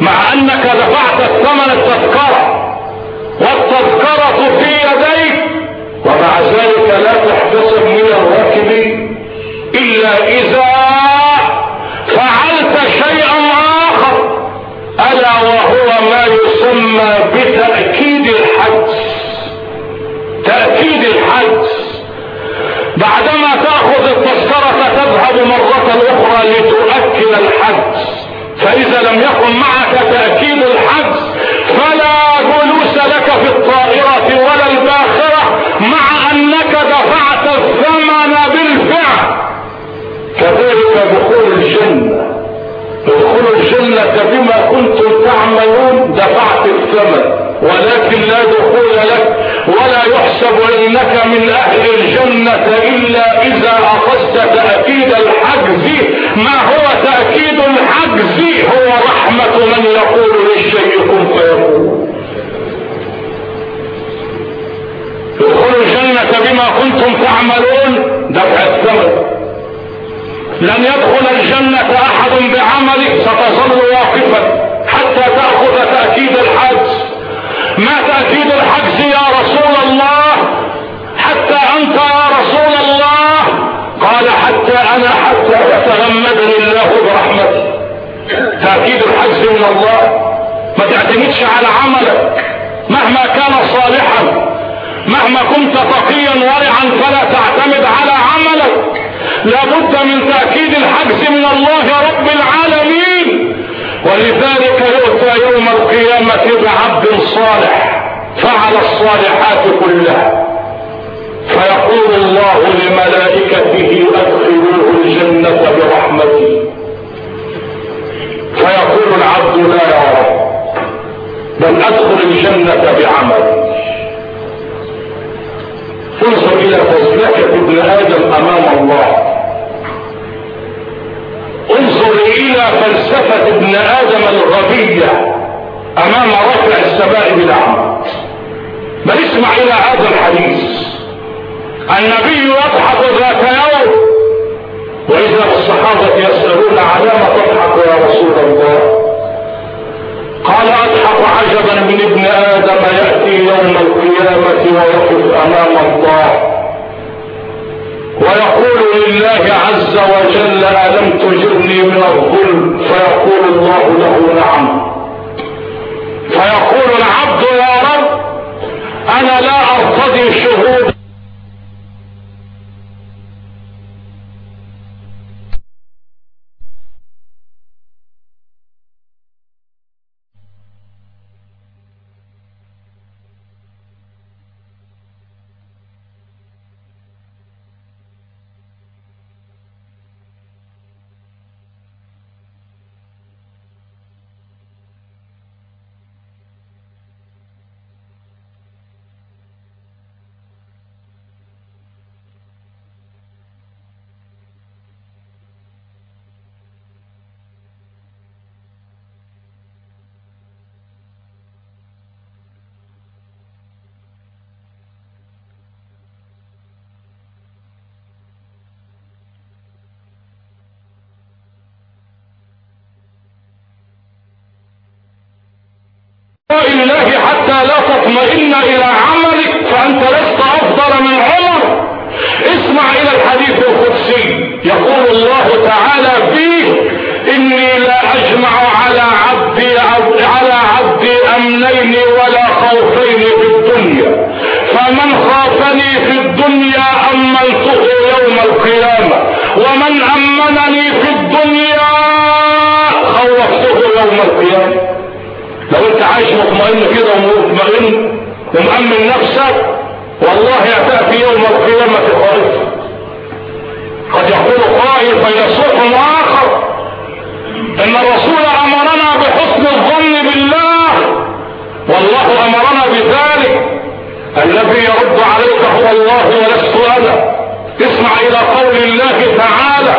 مع أنك دفعت الثمن التذكرة والتذكرة في يديك ومع ذلك لا تحتسب من الراكب إلا إذا فعلت شيئا آخر ألا وهو ما يسمى بتأكيد الحدس تأكيد الحدس بعدما تأخذ التذكرة تذهب مرة أخرى لتؤكد الحدس فإذا لم يكن معك تأكيد الحدس فلا جلوس لك في الطائرة ولا الباخرة مع أنك دفعت الثمن بالفعل. كذلك دخول الجنة. دخول الجنة بما كنتم تعملون دفعت الثمن. ولكن لا دخول لك ولا يحسب إنك من أهل الجنة إلا إذا أخذت تأكيد الحجز. ما هو تأكيد الحجز؟ هو رحمة من يقول للشيء كن فيكون. ادخلوا الجنة بما كنتم تعملون. دفع الثمن. لن يدخل الجنة أحد بعمله. ستظل واقفا حتى تأخذ تأكيد الحجز. ما تأكيد الحجز يا رسول الله؟ حتى أنت يا رسول الله؟ قال حتى أنا حتى يتغمدني الله برحمته. تأكيد الحجز من الله؟ ما تعتمدش على عملك. مهما كان صالحا مهما كنت تقيا ورعا فلا تعتمد على عملك. لابد من تأكيد الحجز من الله رب العالمين. ولذلك يؤتى يوم القيامة بعبد صالح فعل الصالحات كلها. فيقول الله لملائكته أدخلوه الجنة برحمتي فيقول العبد لا يا رب بل أدخل الجنة بعملي انظر إلى فزلكة ابن آدم أمام الله. انظر إلى فلسفة ابن آدم الغبية أمام رفع السماء بالاعمى بل اسمع إلى هذا الحديث. النبي يضحك ذات يوم وإذا الصحابة يسألون على ما تضحك يا رسول الله. قال أضحك عجبا من ابن آدم يأتي يوم القيامة ويقف أمام الله. ويقول لله عز وجل ألم تجرني من الظلم؟ فيقول الله له نعم. فيقول العبد يا رب أنا لا أرتضي شهود عايش مطمئن كده ومطمئن ومأمن نفسك والله يأتي يوم القيامة خائف قد يقول قائل فيصوح آخر إن الرسول أمرنا بحسن الظن بالله والله أمرنا بذلك. الذي يرد عليك هو الله ولست أنا. اسمع إلى قول الله تعالى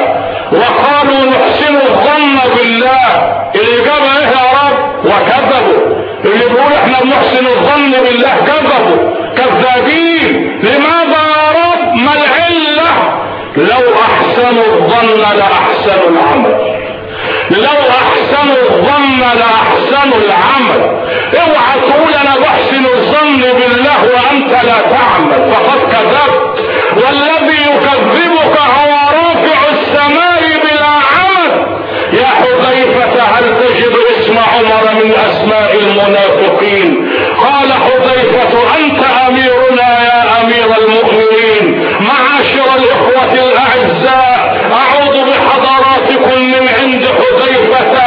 وقالوا نحسن الظن بالله. الإجابة بالله كذبوا. كذابين. لماذا يا رب؟ ما العلة؟ لو أحسنوا الظن لأحسنوا العمل. لو أحسنوا الظن لأحسنوا العمل. اوعى تقول أنا بحسن الظن بالله وأنت لا تعمل. فقد كذبت. والذي يكذبك هو رافع السماء بلا عمل يا حذيفة هل تجد اسم عمر من أسماء المنافقين. قال حذيفة أنت أميرنا يا أمير المؤمنين. معاشر الإخوة الأعزاء أعوذ بحضراتكم من عند حذيفة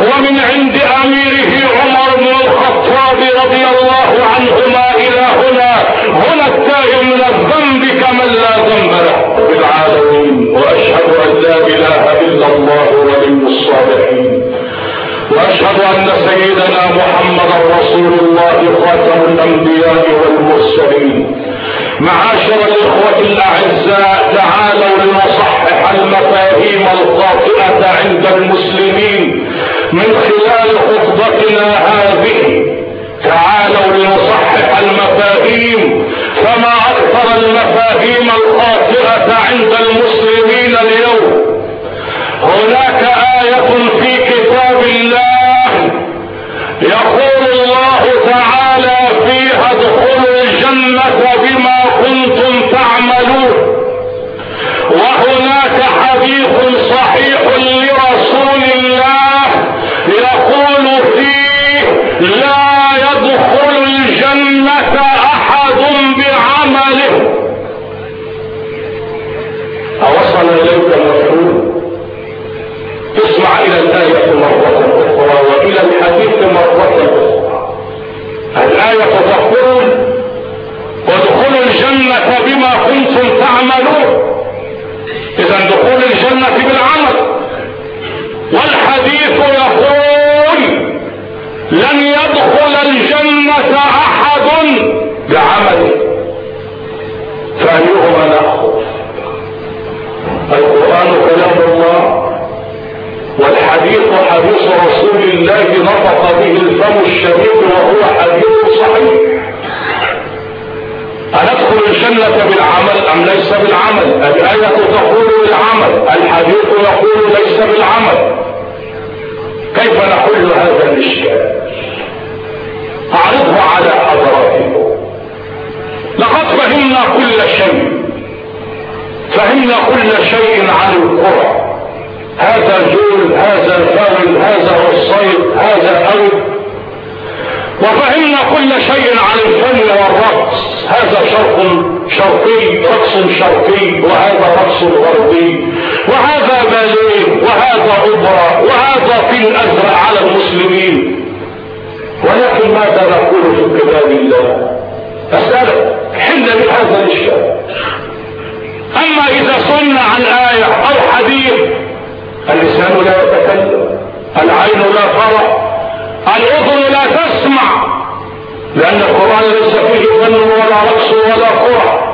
ومن عند أميره عمر بن الخطاب رضي الله عنهما إلى هنا. هنا التائب من الذنب كمن لا ذنب له. رب العالمين وأشهد أن لا إله إلا الله ولي الصالحين. واشهد أن سيدنا محمدا رسول الله خاتم الأنبياء والمرسلين. معاشر الإخوة الأعزاء تعالوا لنصحح المفاهيم الخاطئة عند المسلمين من خلال خطبتنا هذه. تعالوا لنصحح المفاهيم فما أكثر المفاهيم الخاطئة عند المسلمين اليوم. هناك آية في كتاب الله يقول الله تعالى فيها ادخلوا الجنة بما كنتم تعملون. وهناك حديث صحيح لرسول الله يقول فيه لا يدخل الجنة أخرى الآية تقول وادخلوا الجنة بما كنتم تعملون. إذا دخول الجنة بالعمل. والحديث يقول لن يدخل الجنة أحد بعمله. فايهما والحديث حديث رسول الله نطق به الفم الشريف وهو حديث صحيح. أندخل الجنة بالعمل أم ليس بالعمل؟ الآية تقول بالعمل الحديث يقول ليس بالعمل. كيف نحل هذا الإشكال؟ أعرضه على حضراتكم. لقد فهمنا كل شيء. فهمنا كل شيء عن القرى. هذا جول هذا فول هذا الصيد هذا أود وفهمنا كل شيء عن الفن والرقص هذا شرق شرقي رقص شرقي وهذا رقص غربي. وهذا باليه وهذا اوبرا وهذا فيل ازرق على المسلمين. ولكن ماذا نقول في كتاب الله؟ اسالك حل بهذا الإشكال. أما إذا صلنا عن إيه أو حديث اللسان لا يتكلم العين لا ترى الأذن لا تسمع لأن القرآن ليس فيه فن ولا رقص ولا قرى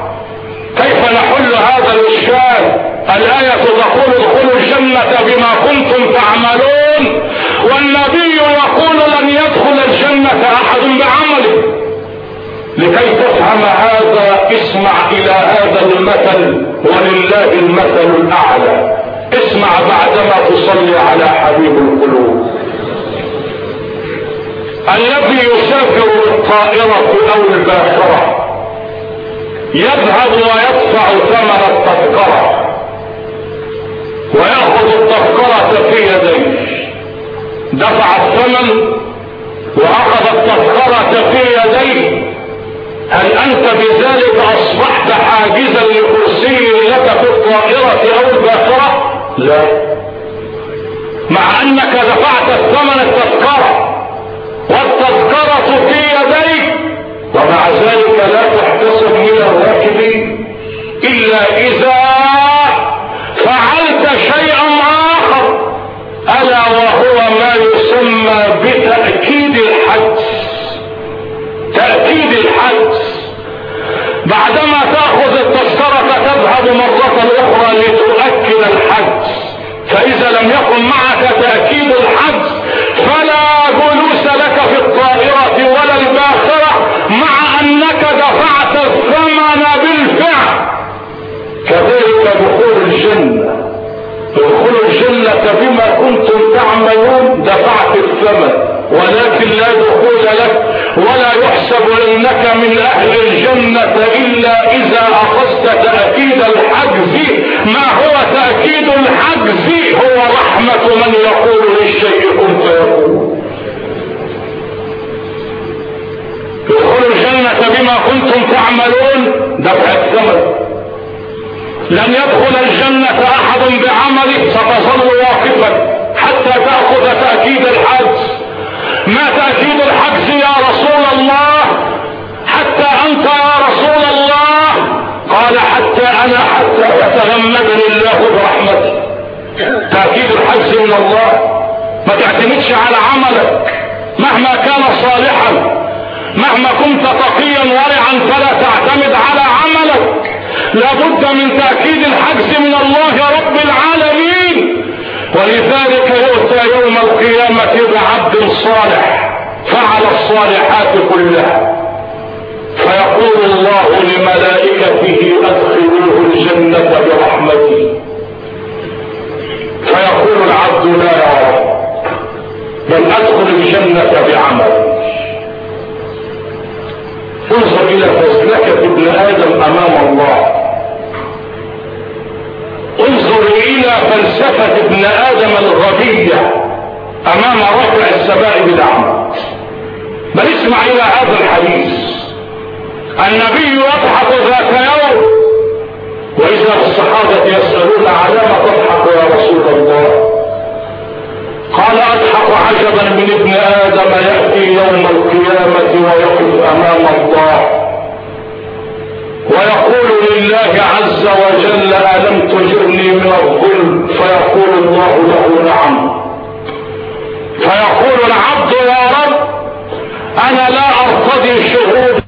كيف نحل هذا الإشكال؟ الآية تقول ادخلوا الجنة بما كنتم تعملون والنبي يقول لن يدخل الجنة أحد بعمله. لكي تفهم هذا اسمع إلى هذا المثل ولله المثل الأعلى. اسمع بعدما تصلي على حبيب القلوب. الذي يسافر بالطائرة أو الباخرة. يذهب ويدفع ثمن التذكرة. ويأخذ التذكرة في يديه. دفع الثمن وأخذ التذكرة في يديه. هل أنت بذلك أصبحت حاجزا لكرسي لك في الطائرة أو الباخرة لا مع أنك دفعت الثمن التذكرة والتذكرة في يديك ومع ذلك لا تحتسب من الراكب إلا إذا فعلت شيئا آخر ألا وهو ما يسمى بتأكيد الحدس تأكيد الحدس بعدما تأخذ التذكرة تذهب مرة أخرى لتؤكد الحدس فإذا لم يكن معك تأكيد الحدس فلا جلوس لك في الطائرة ولا الباخرة مع أنك دفعت الثمن بالفعل. كذلك دخول الجنة. دخول الجنة بما كنتم تعملون دفعت الثمن. ولكن لا دخول لك ولا يحسب إنك من أهل الجنة إلا إذا أخذت تأكيد الحجز. ما هو تأكيد الحجز؟ هو رحمة من يقول للشيء كن فيكون. دخول الجنة بما كنتم تعملون دفع الثمن. لن يدخل الجنة أحد بعمله ستظل واقفا حتى تأخذ تأكيد الحجز ما تأكيد الحجز يا رسول الله؟ حتى أنت يا رسول الله؟ قال حتى أنا حتى يتغمدني الله برحمته تأكيد الحجز من الله. ما تعتمدش على عملك. مهما كان صالحا مهما كنت تقيا ورعا فلا تعتمد على عملك. لابد من تأكيد الحجز من الله رب العالمين ولذلك يؤتى يوم القيامة بعبد صالح فعل الصالحات كلها. فيقول الله لملائكته أدخلوه الجنة برحمتي فيقول العبد لا يا رب بل أدخل الجنة بعملي انظر إلى فزلكة ابن آدم أمام الله. إلى فلسفة ابن آدم الغبية أمام رفع السماء بدعمه بل اسمع إلى هذا الحديث. النبي يضحك ذات يوم وإذا الصحابة يسألون على ما تضحك يا رسول الله؟ قال أضحك عجبا من ابن آدم يأتي يوم القيامة ويقف أمام الله. ويقول لله عز وجل ألم تجرني من الظلم؟ فيقول الله له نعم. فيقول العبد يا رب أنا لا أرتضي شهود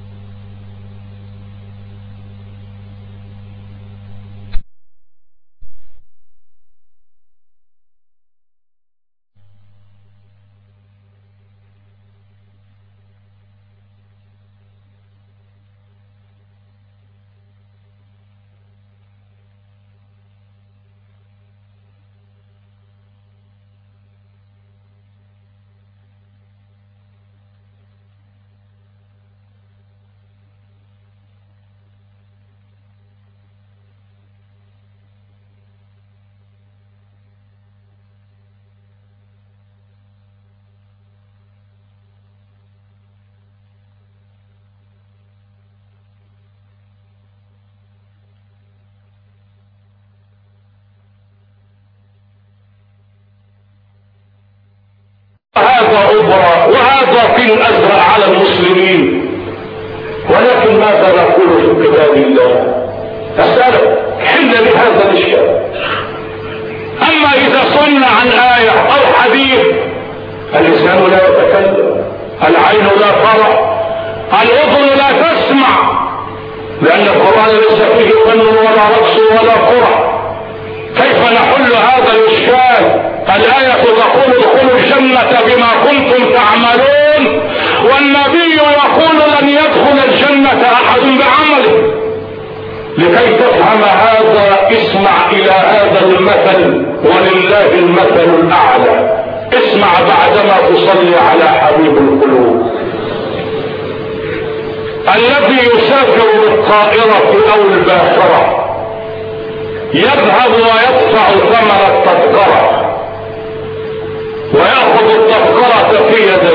الأزرق على المسلمين. ولكن ماذا نقول في كتاب الله؟ أسألك حل لهذا الإشكال. أما إذا صلنا عن آية أو حديث اللسان لا يتكلم العين لا ترى الأذن لا تسمع لأن القرآن ليس فيه فن ولا رقص ولا قرى. كيف نحل هذا الإشكال؟ الآية تقول ادخلوا الجنة بما كنتم والنبي يقول لن يدخل الجنة أحد بعمله. لكي تفهم هذا اسمع إلى هذا المثل ولله المثل الأعلى. اسمع بعدما تصلي على حبيب القلوب. الذي يسافر بالطائرة أو الباخرة. يذهب ويدفع ثمن التذكرة. ويأخذ التذكرة في يديه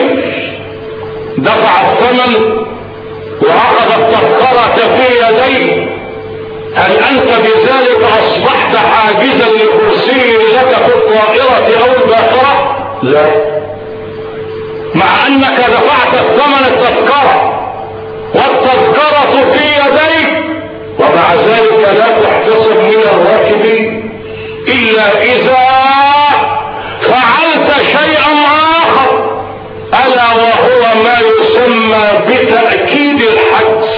دفع الثمن واخذ التذكرة في يديه. هل أنت بذلك أصبحت حاجزا لكرسي لك في الطائرة أو الباخرة؟ لا. مع أنك دفعت الثمن التذكرة والتذكرة في يديك ومع ذلك لا تحتسب من الراكب إلا إذا بتأكيد الحدس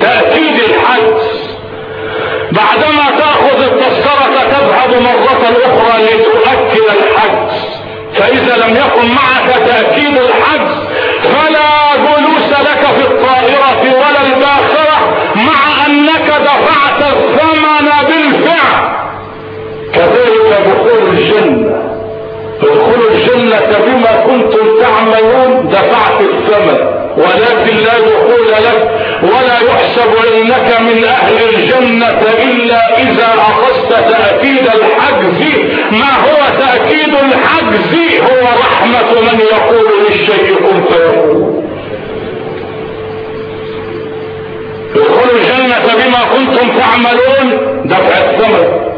تأكيد الحدس بعدما تأخذ التذكرة تذهب مرة أخرى لتؤكد الحدس فإذا لم يكن معك تأكيد الحدس فلا جلوس لك في الطائرة ولا الباخرة مع أنك دفعت الثمن بالفعل. كذلك دخول الجنة. ادخلوا الجنة بما كنتم تعملون دفعت الثمن. ولكن لا دخول لك ولا يحسب إنك من أهل الجنة إلا إذا أخذت تأكيد الحجز. ما هو تأكيد الحجز؟ هو رحمة من يقول للشيء كن فيقول. ادخلوا الجنة بما كنتم تعملون. دفع الثمن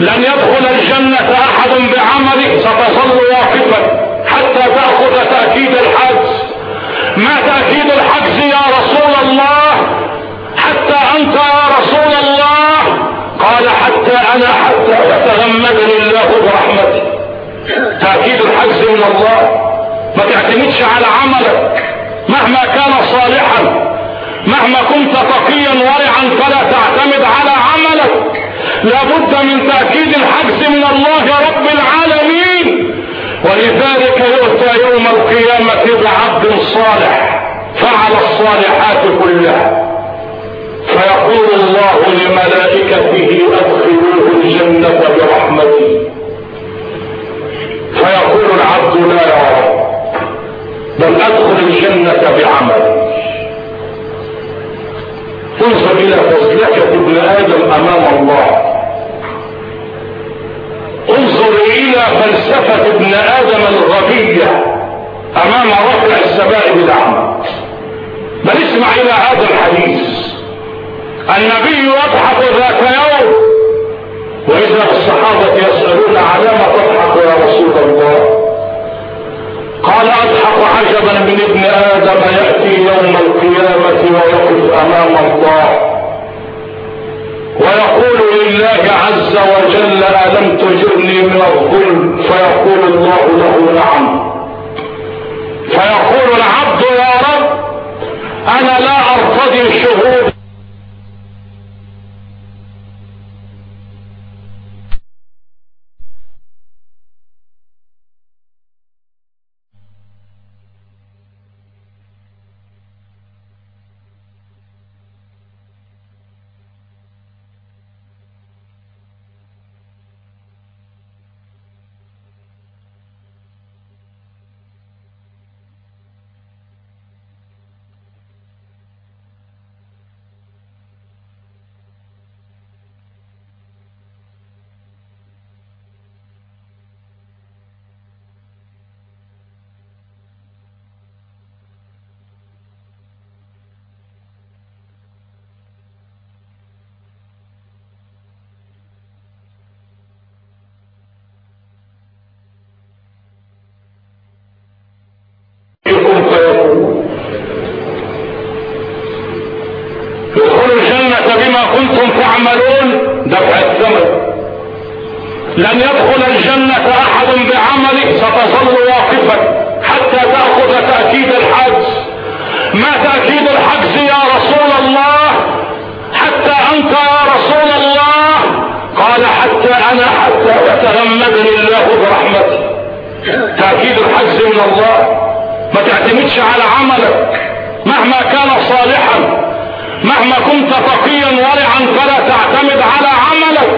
لن يدخل الجنة أحد بعمله. ستظل واقفا. ما تأكيد الحجز يا رسول الله؟ حتى أنت يا رسول الله؟ قال حتى أنا حتى يتغمدني الله برحمته تأكيد الحجز من الله؟ ما تعتمدش على عملك. مهما كان صالحا مهما كنت تقيا ورعا فلا تعتمد على عملك. لابد من تأكيد الحجز من الله رب العالمين. ولذلك يؤتى يوم القيامة بعبد صالح فعل الصالحات كلها. فيقول الله لملائكته أدخلوه الجنة برحمتي فيقول العبد لا يا رب بل أدخل الجنة بعملي انظر إلى فضلكة ابن آدم أمام الله. انظر إلى فلسفة ابن آدم الغبية أمام رفع السماء بالأعمى. بل اسمع إلى هذا الحديث. النبي يضحك ذات يوم وإذا الصحابة يسألون على ما تضحك يا رسول الله؟ قال أضحك عجبا من ابن آدم يأتي يوم القيامة ويقف أمام الله. ويقول لله عز وجل ألم تجرني من الظلم؟ فيقول الله له نعم فيقول العبد يا رب أنا لا أرتضي شهود لن يدخل الجنة أحد بعمله ستظل واقفا حتى تأخذ تأكيد الحجز ما تأكيد الحجز يا رسول الله؟ حتى أنت يا رسول الله؟ قال حتى أنا حتى يتغمدني الله برحمته تأكيد الحجز من الله. ما تعتمدش على عملك مهما كان صالحا. مهما كنت تقيا ورعا فلا تعتمد على عملك.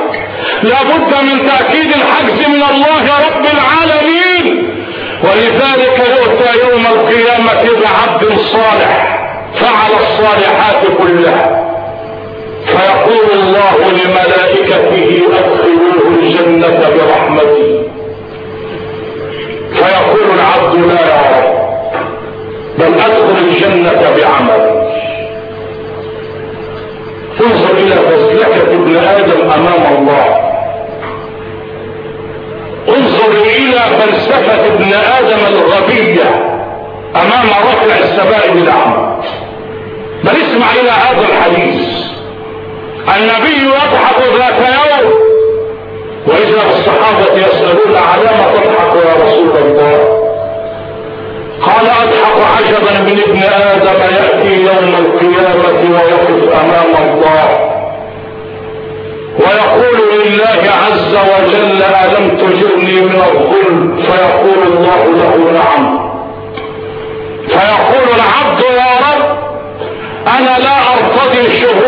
لابد من تأكيد الحجز من الله رب العالمين. ولذلك يؤتى يوم القيامة بعبد صالح فعل الصالحات كلها. فيقول الله لملائكته أدخلوه الجنة برحمتي فيقول العبد لا يا رب بل أدخل الجنة بعملي إلى فزلكة ابن آدم أمام الله. انظر إلى فلسفة ابن آدم الغبية أمام رفع السماء بالاعمى بل اسمع إلى هذا الحديث. النبي يضحك ذات يوم وإذا الصحابة يسألون على ما تضحك يا رسول الله؟ قال أضحك عجبا من ابن آدم يأتي يوم القيامة ويقف أمام الله. ويقول لله عز وجل ألم تجرني من الظلم؟ فيقول الله له نعم. فيقول العبد يا رب أنا لا أرتضي شهود